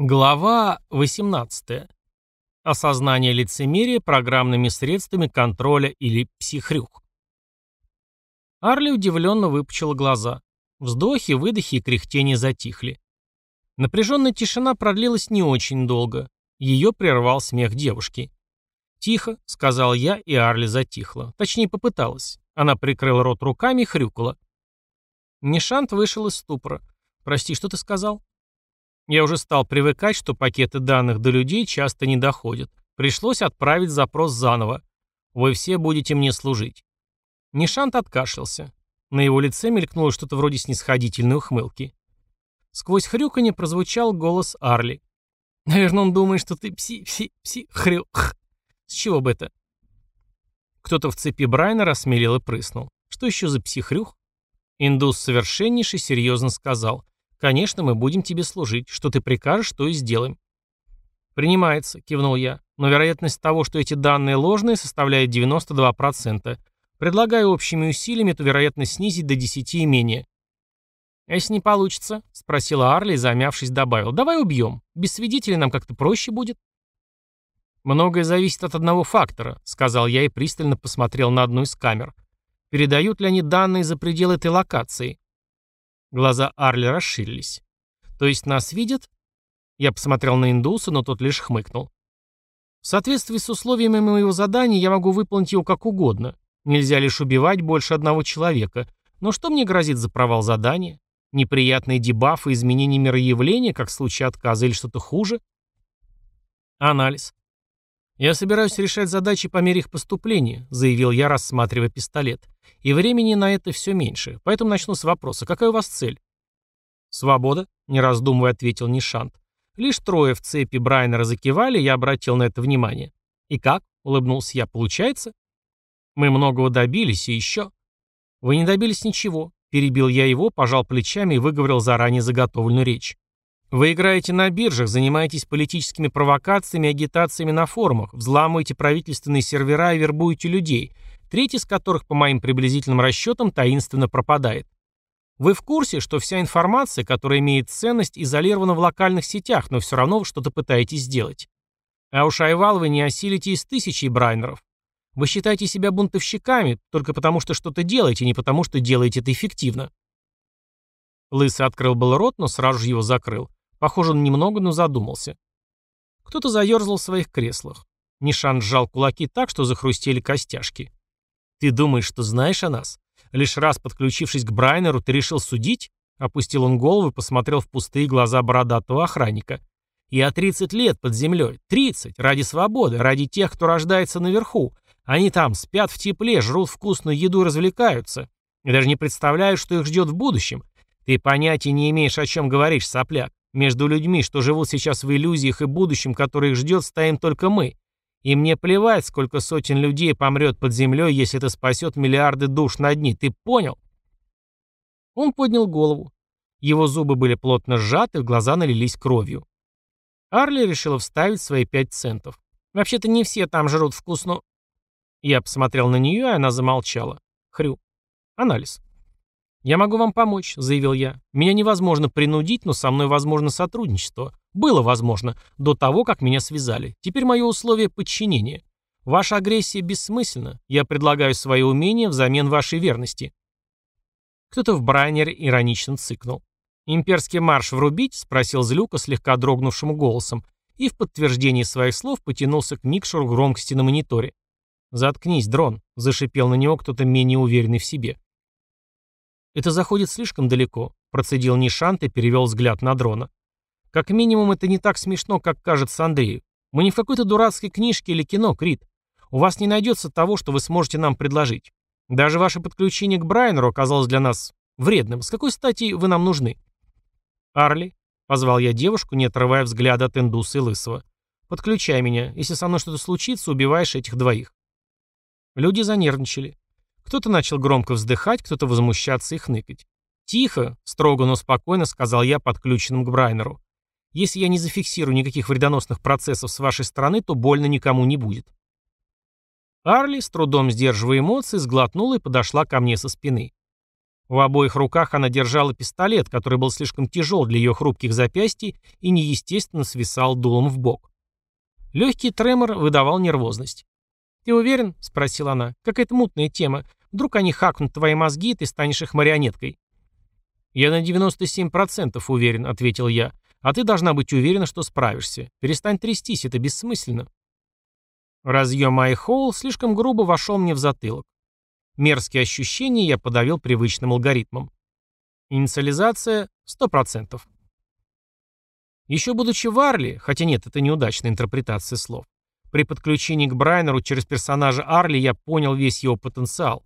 Глава 18. Осознание лицемерия программными средствами контроля или психрюх. Арли удивленно выпучила глаза. Вздохи, выдохи и кряхтения затихли. Напряженная тишина продлилась не очень долго. Ее прервал смех девушки. «Тихо», — сказал я, и Арли затихла. Точнее, попыталась. Она прикрыла рот руками и хрюкала. Нишант вышел из ступора. «Прости, что ты сказал?» Я уже стал привыкать, что пакеты данных до людей часто не доходят. Пришлось отправить запрос заново. Вы все будете мне служить. Нишант откашлялся. На его лице мелькнуло что-то вроде снисходительной ухмылки. Сквозь хрюканье прозвучал голос Арли. «Наверное, он думает, что ты пси-пси-пси-хрю...х. С чего бы это?» Кто-то в цепи Брайна рассмелел и прыснул. «Что еще за психрюх?» Индус совершеннейший серьезно сказал. «Конечно, мы будем тебе служить. Что ты прикажешь, то и сделаем». «Принимается», — кивнул я. «Но вероятность того, что эти данные ложные, составляет 92%. Предлагаю общими усилиями эту вероятность снизить до 10 и менее». «А если не получится?» — спросила Арли замявшись, добавил. «Давай убьем. Без свидетелей нам как-то проще будет». «Многое зависит от одного фактора», — сказал я и пристально посмотрел на одну из камер. «Передают ли они данные за пределы этой локации?» Глаза Арли расширились. «То есть нас видят?» Я посмотрел на индуса, но тот лишь хмыкнул. «В соответствии с условиями моего задания я могу выполнить его как угодно. Нельзя лишь убивать больше одного человека. Но что мне грозит за провал задания? Неприятные дебафы, изменения мироявления, как в случае отказа, или что-то хуже?» Анализ. «Я собираюсь решать задачи по мере их поступления», — заявил я, рассматривая пистолет. «И времени на это все меньше, поэтому начну с вопроса. Какая у вас цель?» «Свобода», — не раздумывая ответил Нишант. Лишь трое в цепи Брайнера закивали, я обратил на это внимание. «И как?» — улыбнулся я. «Получается?» «Мы многого добились, и еще...» «Вы не добились ничего», — перебил я его, пожал плечами и выговорил заранее заготовленную речь. Вы играете на биржах, занимаетесь политическими провокациями и агитациями на форумах, взламываете правительственные сервера и вербуете людей, треть из которых, по моим приблизительным расчетам, таинственно пропадает. Вы в курсе, что вся информация, которая имеет ценность, изолирована в локальных сетях, но все равно что-то пытаетесь сделать. А уж Айвал вы не осилите из тысячи брайнеров. Вы считаете себя бунтовщиками только потому, что что-то делаете, не потому, что делаете это эффективно. Лысый открыл был рот, но сразу же его закрыл. Похоже, он немного, но задумался. Кто-то заерзал в своих креслах. Нишан сжал кулаки так, что захрустели костяшки. «Ты думаешь, что знаешь о нас? Лишь раз подключившись к Брайнеру, ты решил судить?» Опустил он голову и посмотрел в пустые глаза бородатого охранника. «Я 30 лет под землей. 30. Ради свободы. Ради тех, кто рождается наверху. Они там спят в тепле, жрут вкусную еду и развлекаются. И даже не представляю, что их ждет в будущем. Ты понятия не имеешь, о чем говоришь, сопляк. Между людьми, что живут сейчас в иллюзиях и будущем, которое их ждет, стоим только мы. И мне плевать, сколько сотен людей помрет под землей, если это спасет миллиарды душ на дни. Ты понял? Он поднял голову. Его зубы были плотно сжаты, глаза налились кровью. Арли решила вставить свои пять центов. Вообще-то не все там жрут вкусно. Я посмотрел на нее, и она замолчала. Хрю. Анализ. «Я могу вам помочь», — заявил я. «Меня невозможно принудить, но со мной возможно сотрудничество. Было возможно, до того, как меня связали. Теперь мое условие — подчинение. Ваша агрессия бессмысленна. Я предлагаю свои умения взамен вашей верности». Кто-то в Брайнере иронично цыкнул. «Имперский марш врубить?» — спросил Злюка слегка дрогнувшим голосом и в подтверждении своих слов потянулся к микшеру громкости на мониторе. «Заткнись, дрон», — зашипел на него кто-то менее уверенный в себе. «Это заходит слишком далеко», — процедил Нишант и перевел взгляд на дрона. «Как минимум, это не так смешно, как кажется Андрею. Мы не в какой-то дурацкой книжке или кино, Крит. У вас не найдется того, что вы сможете нам предложить. Даже ваше подключение к Брайнеру оказалось для нас вредным. С какой стати вы нам нужны?» «Арли», — позвал я девушку, не отрывая взгляда от индуса и лысого. «Подключай меня. Если со мной что-то случится, убиваешь этих двоих». Люди занервничали. Кто-то начал громко вздыхать, кто-то возмущаться и хныкать. «Тихо», — строго, но спокойно сказал я подключенным к Брайнеру. «Если я не зафиксирую никаких вредоносных процессов с вашей стороны, то больно никому не будет». Арли, с трудом сдерживая эмоции, сглотнула и подошла ко мне со спины. В обоих руках она держала пистолет, который был слишком тяжел для ее хрупких запястий и неестественно свисал дулом в бок. Легкий тремор выдавал нервозность. «Ты уверен?» — спросила она. «Какая-то мутная тема. Вдруг они хакнут твои мозги, и ты станешь их марионеткой?» «Я на 97% уверен», — ответил я. «А ты должна быть уверена, что справишься. Перестань трястись, это бессмысленно». Разъем iHole слишком грубо вошел мне в затылок. Мерзкие ощущения я подавил привычным алгоритмом. Инициализация 100%. Еще будучи в Арли, хотя нет, это неудачная интерпретация слов, при подключении к Брайнеру через персонажа Арли я понял весь его потенциал.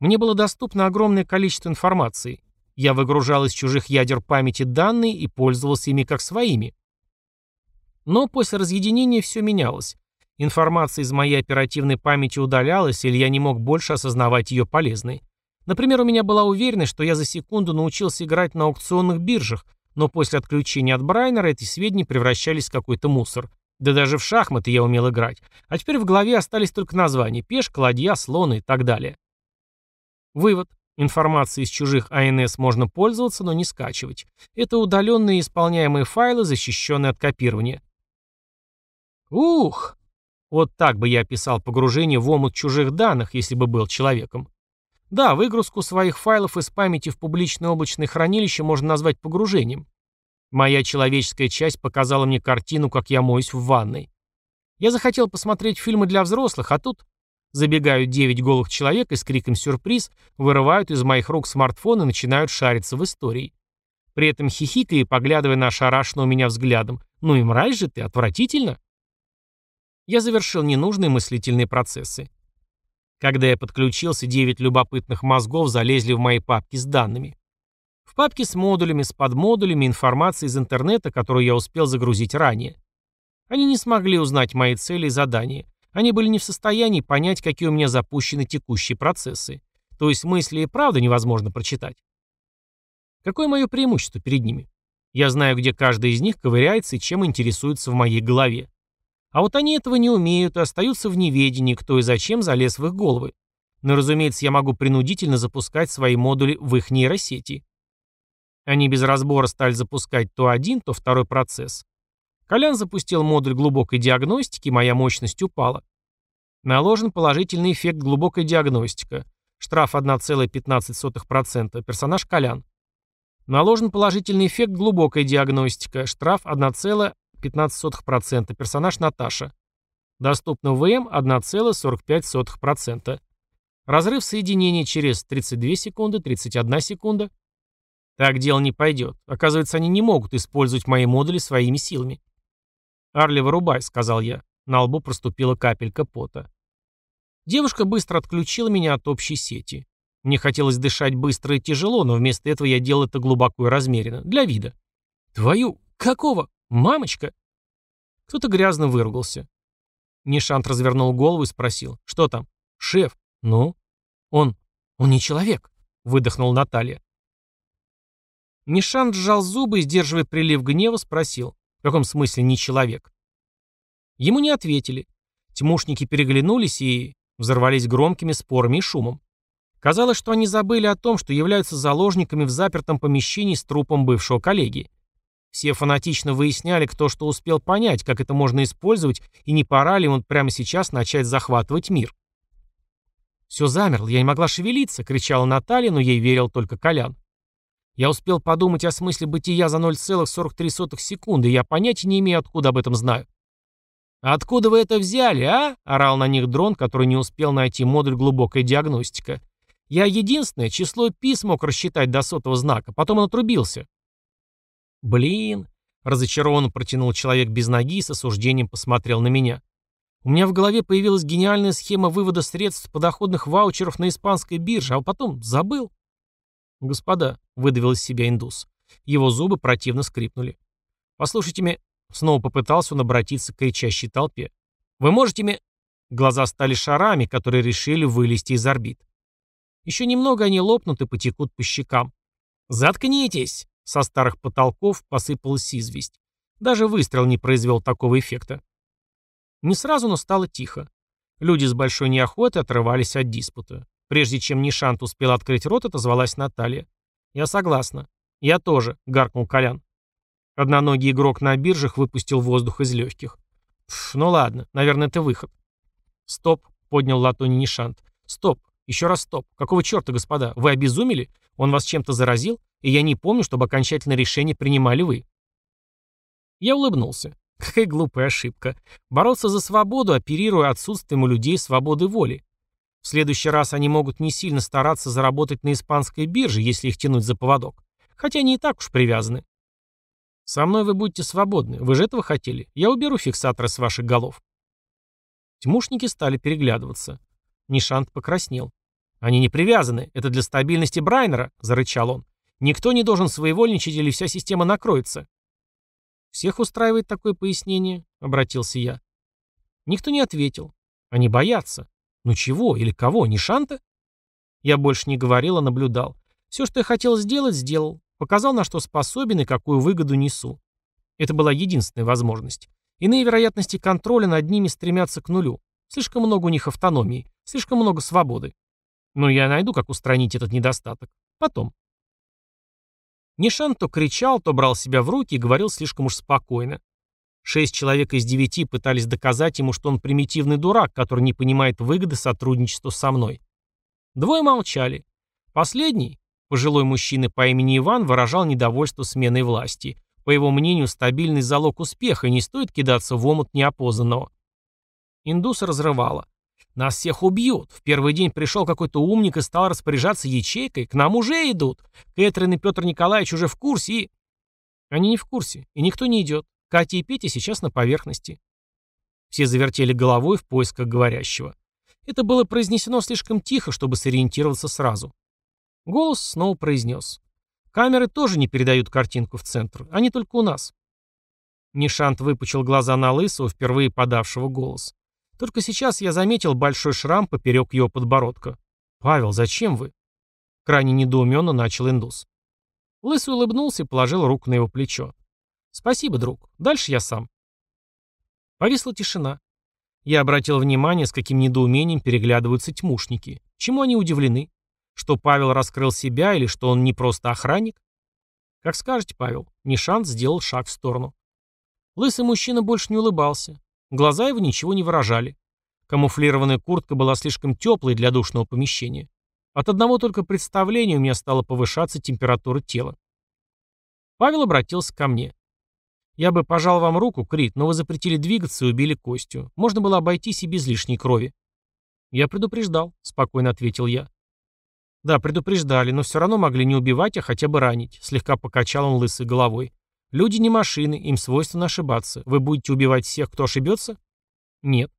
Мне было доступно огромное количество информации. Я выгружал из чужих ядер памяти данные и пользовался ими как своими. Но после разъединения все менялось. Информация из моей оперативной памяти удалялась, или я не мог больше осознавать ее полезной. Например, у меня была уверенность, что я за секунду научился играть на аукционных биржах, но после отключения от Брайнера эти сведения превращались в какой-то мусор. Да даже в шахматы я умел играть. А теперь в голове остались только названия – пешка, ладья, слон и так далее. Вывод. Информацией из чужих АНС можно пользоваться, но не скачивать. Это удаленные исполняемые файлы, защищенные от копирования. Ух! Вот так бы я описал погружение в омут чужих данных, если бы был человеком. Да, выгрузку своих файлов из памяти в публичное облачное хранилище можно назвать погружением. Моя человеческая часть показала мне картину, как я моюсь в ванной. Я захотел посмотреть фильмы для взрослых, а тут забегают девять голых человек и с криком «сюрприз» вырывают из моих рук смартфон и начинают шариться в истории. При этом хихикая и поглядывая на ошарашенного меня взглядом. «Ну и мразь же ты, отвратительно!» я завершил ненужные мыслительные процессы. Когда я подключился, девять любопытных мозгов залезли в мои папки с данными. В папке с модулями, с подмодулями, информацией из интернета, которую я успел загрузить ранее. Они не смогли узнать мои цели и задания. Они были не в состоянии понять, какие у меня запущены текущие процессы. То есть мысли и правда невозможно прочитать. Какое мое преимущество перед ними? Я знаю, где каждый из них ковыряется и чем интересуется в моей голове. А вот они этого не умеют и остаются в неведении, кто и зачем залез в их головы. Но, разумеется, я могу принудительно запускать свои модули в их нейросети. Они без разбора стали запускать то один, то второй процесс. Колян запустил модуль глубокой диагностики, моя мощность упала. Наложен положительный эффект глубокой диагностика. Штраф 1,15%, персонаж Колян. Наложен положительный эффект глубокая диагностика. Штраф 1,15%. 0,15%, персонаж Наташа. Доступно ВМ 1,45%. Разрыв соединения через 32 секунды, 31 секунда. Так дело не пойдет. Оказывается, они не могут использовать мои модули своими силами. «Арли, вырубай», — сказал я. На лбу проступила капелька пота. Девушка быстро отключила меня от общей сети. Мне хотелось дышать быстро и тяжело, но вместо этого я делал это глубоко и размеренно, для вида. «Твою... какого? Мамочка!» Кто-то грязно выругался. Нишант развернул голову и спросил. «Что там?» «Шеф». «Ну?» «Он... он не человек», — выдохнул Наталья. Нишант сжал зубы и, сдерживая прилив гнева, спросил. «В каком смысле не человек?» Ему не ответили. Тьмушники переглянулись и взорвались громкими спорами и шумом. Казалось, что они забыли о том, что являются заложниками в запертом помещении с трупом бывшего коллеги. Все фанатично выясняли, кто что успел понять, как это можно использовать, и не пора ли он прямо сейчас начать захватывать мир. «Все замерло, я не могла шевелиться», — кричала Наталья, но ей верил только Колян. Я успел подумать о смысле бытия за 0,43 секунды, и я понятия не имею, откуда об этом знаю. «Откуда вы это взяли, а?» — орал на них дрон, который не успел найти модуль глубокой диагностика. «Я единственное число пи смог рассчитать до сотого знака, потом он отрубился». «Блин!» — разочарованно протянул человек без ноги и с осуждением посмотрел на меня. «У меня в голове появилась гениальная схема вывода средств подоходных ваучеров на испанской бирже, а потом забыл». «Господа», — выдавил из себя индус. Его зубы противно скрипнули. «Послушайте меня...» — снова попытался он обратиться к кричащей толпе. «Вы можете мне...» Глаза стали шарами, которые решили вылезти из орбит. Еще немного они лопнут и потекут по щекам. «Заткнитесь!» Со старых потолков посыпалась известь. Даже выстрел не произвел такого эффекта. Не сразу, но стало тихо. Люди с большой неохотой отрывались от диспута. Прежде чем Нишант успел открыть рот, отозвалась Наталья. «Я согласна». «Я тоже», — гаркнул Колян. Одноногий игрок на биржах выпустил воздух из легких. Ну ладно, наверное, это выход. Стоп, поднял латунь Нишант. Стоп, еще раз стоп. Какого черта, господа? Вы обезумели? Он вас чем-то заразил? И я не помню, чтобы окончательное решение принимали вы. Я улыбнулся. Какая глупая ошибка. Бороться за свободу, оперируя отсутствием у людей свободы воли. В следующий раз они могут не сильно стараться заработать на испанской бирже, если их тянуть за поводок. Хотя они и так уж привязаны. Со мной вы будете свободны. Вы же этого хотели. Я уберу фиксаторы с ваших голов. Тьмушники стали переглядываться. Нишант покраснел. «Они не привязаны. Это для стабильности Брайнера», — зарычал он. «Никто не должен своевольничать или вся система накроется». «Всех устраивает такое пояснение?» — обратился я. Никто не ответил. Они боятся. Ну чего или кого? Нишанта? Я больше не говорил, а наблюдал. Все, что я хотел сделать, сделал. Показал, на что способен и какую выгоду несу. Это была единственная возможность. Иные вероятности контроля над ними стремятся к нулю. Слишком много у них автономии, слишком много свободы. Но я найду, как устранить этот недостаток. Потом. Нишан то кричал, то брал себя в руки и говорил слишком уж спокойно. Шесть человек из девяти пытались доказать ему, что он примитивный дурак, который не понимает выгоды сотрудничества со мной. Двое молчали. Последний, Пожилой мужчина по имени Иван выражал недовольство сменой власти. По его мнению, стабильный залог успеха, и не стоит кидаться в омут неопознанного. Индус разрывала. «Нас всех убьют. В первый день пришел какой-то умник и стал распоряжаться ячейкой. К нам уже идут. Кэтрин и Петр Николаевич уже в курсе и...» Они не в курсе, и никто не идет. Катя и Петя сейчас на поверхности. Все завертели головой в поисках говорящего. Это было произнесено слишком тихо, чтобы сориентироваться сразу. Голос снова произнес. Камеры тоже не передают картинку в центр, они только у нас. Нишант выпучил глаза на Лысого, впервые подавшего голос. Только сейчас я заметил большой шрам поперек его подбородка. «Павел, зачем вы?» Крайне недоуменно начал индус. Лысый улыбнулся и положил руку на его плечо. «Спасибо, друг. Дальше я сам». Повисла тишина. Я обратил внимание, с каким недоумением переглядываются тьмушники. Чему они удивлены? Что Павел раскрыл себя или что он не просто охранник? Как скажете, Павел. Нишант сделал шаг в сторону. Лысый мужчина больше не улыбался. Глаза его ничего не выражали. Камуфлированная куртка была слишком теплой для душного помещения. От одного только представления у меня стала повышаться температура тела. Павел обратился ко мне. «Я бы пожал вам руку, Крит, но вы запретили двигаться и убили Костю. Можно было обойтись и без лишней крови». «Я предупреждал», — спокойно ответил я. «Да, предупреждали, но все равно могли не убивать, а хотя бы ранить», — слегка покачал он лысой головой. «Люди не машины, им свойственно ошибаться. Вы будете убивать всех, кто ошибется?» «Нет».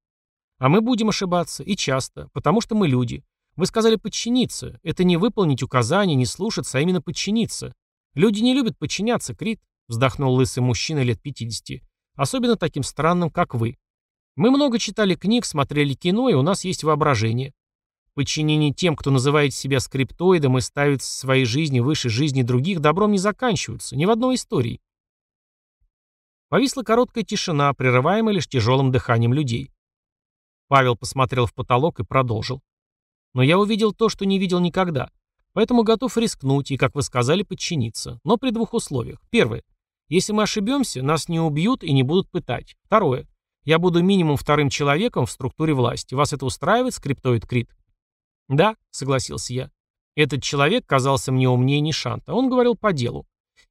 «А мы будем ошибаться, и часто, потому что мы люди. Вы сказали подчиниться. Это не выполнить указания, не слушаться, а именно подчиниться. Люди не любят подчиняться, Крит», — вздохнул лысый мужчина лет 50. «Особенно таким странным, как вы. Мы много читали книг, смотрели кино, и у нас есть воображение. Подчинение тем, кто называет себя скриптоидом и ставит свои жизни выше жизни других, добром не заканчиваются, ни в одной истории. Повисла короткая тишина, прерываемая лишь тяжелым дыханием людей. Павел посмотрел в потолок и продолжил. Но я увидел то, что не видел никогда. Поэтому готов рискнуть и, как вы сказали, подчиниться. Но при двух условиях. Первое. Если мы ошибемся, нас не убьют и не будут пытать. Второе. Я буду минимум вторым человеком в структуре власти. Вас это устраивает, скриптоид Крит? «Да», — согласился я. Этот человек казался мне умнее Нишанта. Он говорил по делу.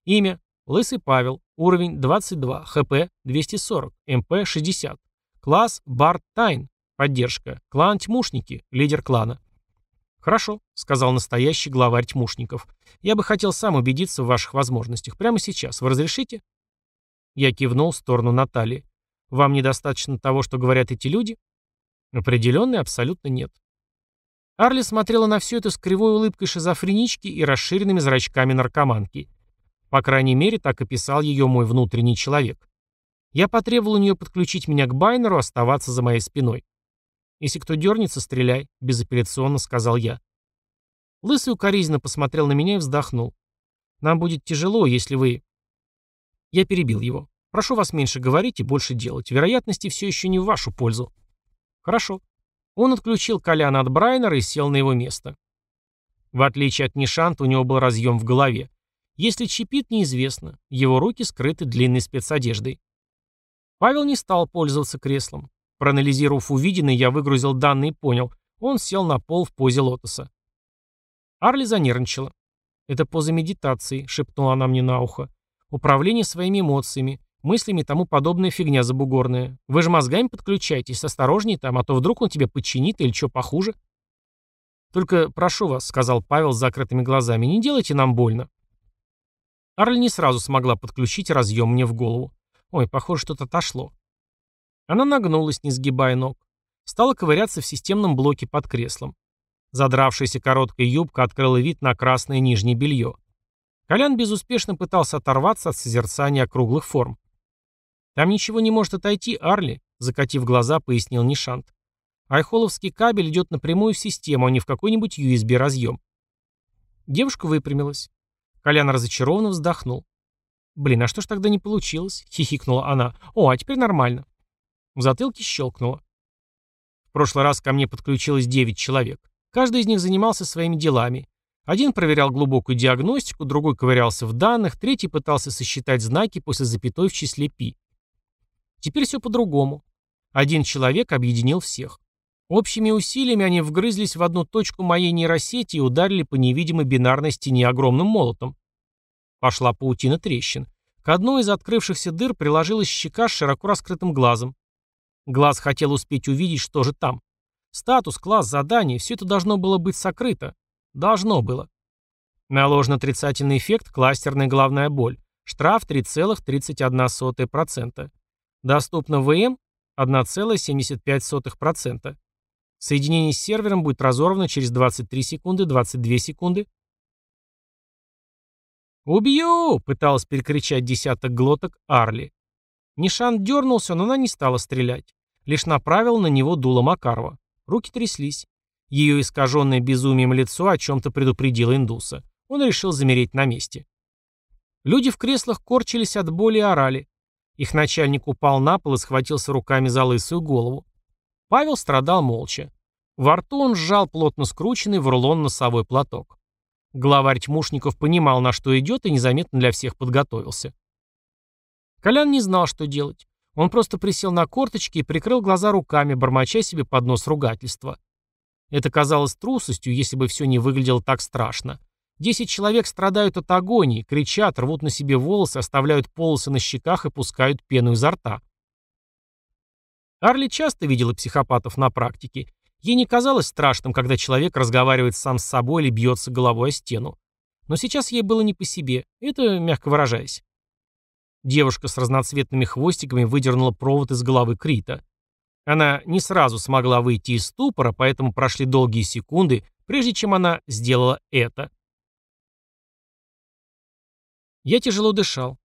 Имя — Лысый Павел. Уровень 22. ХП — 240. МП — 60. Класс — Барт Тайн. Поддержка. Клан Тьмушники. Лидер клана. «Хорошо», — сказал настоящий главарь тьмушников. «Я бы хотел сам убедиться в ваших возможностях. Прямо сейчас. Вы разрешите?» Я кивнул в сторону Натальи. «Вам недостаточно того, что говорят эти люди?» «Определенно абсолютно нет. Арли смотрела на все это с кривой улыбкой шизофренички и расширенными зрачками наркоманки. По крайней мере, так описал ее мой внутренний человек. Я потребовал у нее подключить меня к Байнеру, оставаться за моей спиной. «Если кто дернется, стреляй», — безапелляционно сказал я. Лысый укоризненно посмотрел на меня и вздохнул. «Нам будет тяжело, если вы...» Я перебил его. «Прошу вас меньше говорить и больше делать. Вероятности все еще не в вашу пользу». «Хорошо», Он отключил Коляна от Брайнера и сел на его место. В отличие от Нишанта, у него был разъем в голове. Если чипит, неизвестно. Его руки скрыты длинной спецодеждой. Павел не стал пользоваться креслом. Проанализировав увиденное, я выгрузил данные и понял. Он сел на пол в позе лотоса. Арли занервничала. «Это поза медитации», — шепнула она мне на ухо. «Управление своими эмоциями, мыслями и тому подобная фигня забугорная. Вы же мозгами подключайтесь, осторожней там, а то вдруг он тебя подчинит или что похуже». «Только прошу вас», — сказал Павел с закрытыми глазами, — «не делайте нам больно». Арли не сразу смогла подключить разъем мне в голову. Ой, похоже, что-то отошло. Она нагнулась, не сгибая ног. Стала ковыряться в системном блоке под креслом. Задравшаяся короткая юбка открыла вид на красное нижнее белье. Колян безуспешно пытался оторваться от созерцания округлых форм. «Там ничего не может отойти, Арли», — закатив глаза, пояснил Нишант. Айхоловский кабель идет напрямую в систему, а не в какой-нибудь USB-разъем. Девушка выпрямилась. Колян разочарованно вздохнул. «Блин, а что ж тогда не получилось?» — хихикнула она. «О, а теперь нормально». В затылке щелкнуло. В прошлый раз ко мне подключилось девять человек. Каждый из них занимался своими делами. Один проверял глубокую диагностику, другой ковырялся в данных, третий пытался сосчитать знаки после запятой в числе π. Теперь все по-другому. Один человек объединил всех. Общими усилиями они вгрызлись в одну точку моей нейросети и ударили по невидимой бинарной стене огромным молотом. Пошла паутина трещин. К одной из открывшихся дыр приложилась щека с широко раскрытым глазом. Глаз хотел успеть увидеть, что же там. Статус, класс, задание – все это должно было быть сокрыто. Должно было. Наложен отрицательный эффект – кластерная головная боль. Штраф 3,31%. Доступно ВМ 1,75%. Соединение с сервером будет разорвано через 23 секунды, 22 секунды. «Убью!» — пыталась перекричать десяток глоток Арли. Нишан дернулся, но она не стала стрелять. Лишь направила на него дуло Макарова. Руки тряслись. Ее искаженное безумием лицо о чем-то предупредило индуса. Он решил замереть на месте. Люди в креслах корчились от боли и орали. Их начальник упал на пол и схватился руками за лысую голову. Павел страдал молча. Во рту он сжал плотно скрученный в рулон носовой платок. Главарь тьмушников понимал, на что идет, и незаметно для всех подготовился. Колян не знал, что делать. Он просто присел на корточки и прикрыл глаза руками, бормоча себе под нос ругательства. Это казалось трусостью, если бы все не выглядело так страшно. Десять человек страдают от агонии, кричат, рвут на себе волосы, оставляют полосы на щеках и пускают пену изо рта. Арли часто видела психопатов на практике. Ей не казалось страшным, когда человек разговаривает сам с собой или бьется головой о стену. Но сейчас ей было не по себе, это мягко выражаясь. Девушка с разноцветными хвостиками выдернула провод из головы Крита. Она не сразу смогла выйти из ступора, поэтому прошли долгие секунды, прежде чем она сделала это. Я тяжело дышал.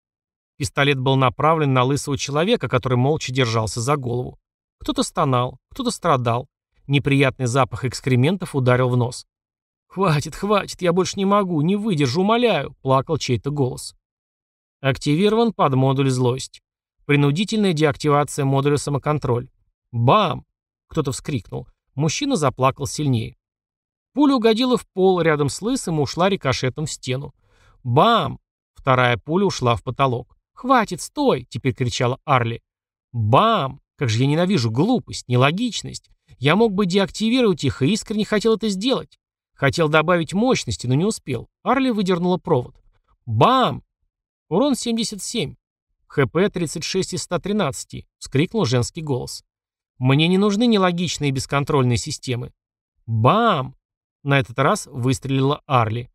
Пистолет был направлен на лысого человека, который молча держался за голову. Кто-то стонал, кто-то страдал. Неприятный запах экскрементов ударил в нос. «Хватит, хватит, я больше не могу, не выдержу, умоляю», — плакал чей-то голос. Активирован под модуль «Злость». Принудительная деактивация модуля «Самоконтроль». Бам! Кто-то вскрикнул. Мужчина заплакал сильнее. Пуля угодила в пол рядом с лысым и ушла рикошетом в стену. Бам! Вторая пуля ушла в потолок. «Хватит, стой!» — теперь кричала Арли. Бам! Как же я ненавижу глупость, нелогичность. Я мог бы деактивировать их и искренне хотел это сделать. Хотел добавить мощности, но не успел. Арли выдернула провод. Бам! Урон 77. ХП 36 из 113. Вскрикнул женский голос. Мне не нужны нелогичные и бесконтрольные системы. Бам! На этот раз выстрелила Арли.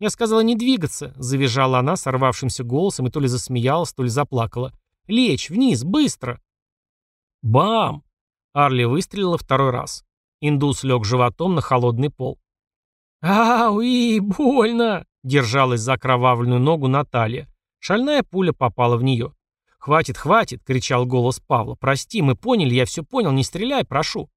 Я сказала не двигаться, завизжала она сорвавшимся голосом и то ли засмеялась, то ли заплакала. Лечь, вниз, быстро! Бам! Арли выстрелила второй раз. Индус лег животом на холодный пол. «Ауи, больно!» — держалась за окровавленную ногу Наталья. Шальная пуля попала в нее. «Хватит, хватит!» — кричал голос Павла. «Прости, мы поняли, я все понял, не стреляй, прошу!»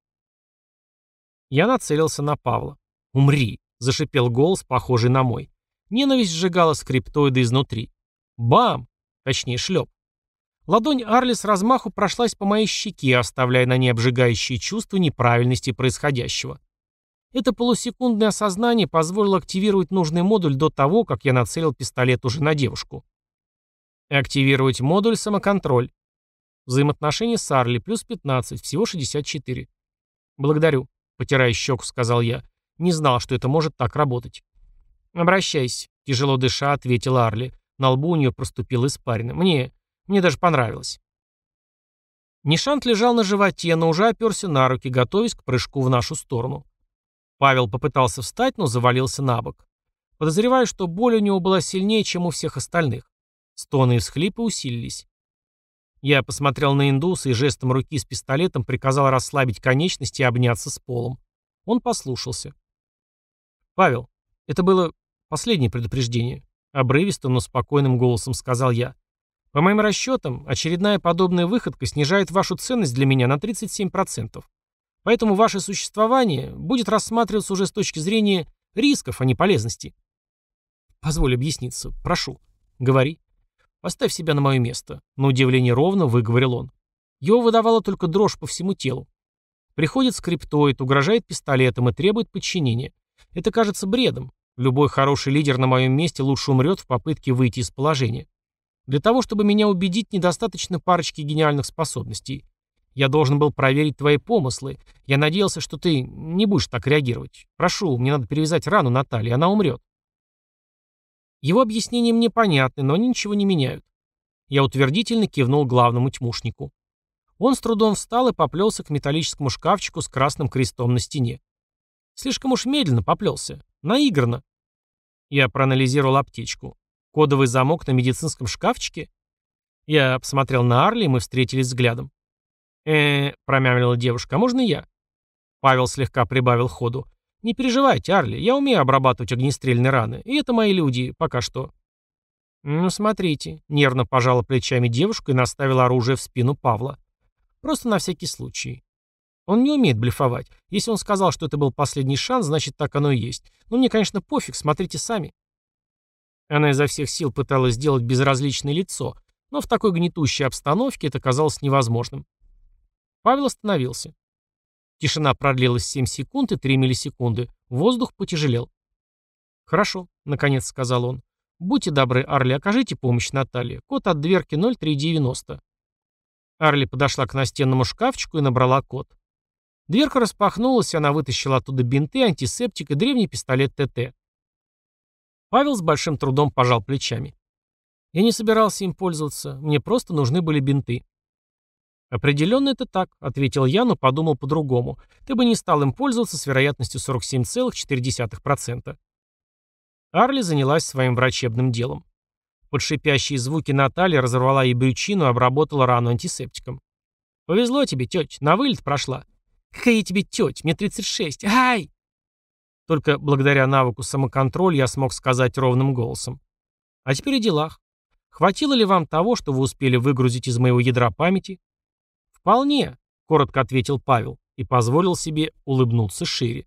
Я нацелился на Павла. «Умри!» — зашипел голос, похожий на мой. Ненависть сжигала скриптоиды изнутри. Бам! Точнее, шлеп. Ладонь Арли с размаху прошлась по моей щеке, оставляя на ней обжигающие чувства неправильности происходящего. Это полусекундное осознание позволило активировать нужный модуль до того, как я нацелил пистолет уже на девушку. Активировать модуль «Самоконтроль». Взаимоотношения с Арли плюс 15, всего 64. «Благодарю», — потирая щеку, сказал я. Не знал, что это может так работать. «Обращайся», — тяжело дыша, ответила Арли. На лбу у нее проступил испарина. «Мне... мне даже понравилось». Нишант лежал на животе, но уже оперся на руки, готовясь к прыжку в нашу сторону. Павел попытался встать, но завалился на бок. Подозреваю, что боль у него была сильнее, чем у всех остальных. Стоны и всхлипы усилились. Я посмотрел на индуса и жестом руки с пистолетом приказал расслабить конечности и обняться с полом. Он послушался. «Павел, это было последнее предупреждение», — обрывистым, но спокойным голосом сказал я. «По моим расчетам, очередная подобная выходка снижает вашу ценность для меня на 37%. Поэтому ваше существование будет рассматриваться уже с точки зрения рисков, а не полезности». «Позволь объясниться. Прошу. Говори». «Поставь себя на мое место», — на удивление ровно выговорил он. Его выдавала только дрожь по всему телу. Приходит скриптоид, угрожает пистолетом и требует подчинения. Это кажется бредом. Любой хороший лидер на моем месте лучше умрет в попытке выйти из положения. Для того, чтобы меня убедить, недостаточно парочки гениальных способностей. Я должен был проверить твои помыслы. Я надеялся, что ты не будешь так реагировать. Прошу, мне надо перевязать рану Натальи, она умрет. Его объяснения мне понятны, но они ничего не меняют. Я утвердительно кивнул главному тьмушнику. Он с трудом встал и поплелся к металлическому шкафчику с красным крестом на стене. Слишком уж медленно поплелся. Наигранно. Я проанализировал аптечку. Кодовый замок на медицинском шкафчике? Я посмотрел на Арли, и мы встретились взглядом. э промямлила девушка, а можно я? Павел слегка прибавил ходу. «Не переживайте, Арли, я умею обрабатывать огнестрельные раны, и это мои люди, пока что». «Ну, смотрите», — нервно пожала плечами девушка и наставила оружие в спину Павла. «Просто на всякий случай. Он не умеет блефовать. Если он сказал, что это был последний шанс, значит, так оно и есть. Ну, мне, конечно, пофиг, смотрите сами». Она изо всех сил пыталась сделать безразличное лицо, но в такой гнетущей обстановке это казалось невозможным. Павел остановился. Тишина продлилась 7 секунд и 3 миллисекунды. Воздух потяжелел. «Хорошо», — наконец сказал он. «Будьте добры, Арли, окажите помощь Наталье. Код от дверки 0390». Арли подошла к настенному шкафчику и набрала код. Дверка распахнулась, и она вытащила оттуда бинты, антисептик и древний пистолет ТТ. Павел с большим трудом пожал плечами. «Я не собирался им пользоваться, мне просто нужны были бинты». «Определенно это так», — ответил я, но подумал по-другому. «Ты бы не стал им пользоваться с вероятностью 47,4%. Арли занялась своим врачебным делом. Под шипящие звуки Наталья разорвала ей брючину и обработала рану антисептиком. «Повезло тебе, тетя, на вылет прошла». «Какая я тебе тетя, мне 36, ай!» Только благодаря навыку самоконтроль я смог сказать ровным голосом. «А теперь о делах. Хватило ли вам того, что вы успели выгрузить из моего ядра памяти?» «Вполне», — коротко ответил Павел и позволил себе улыбнуться шире.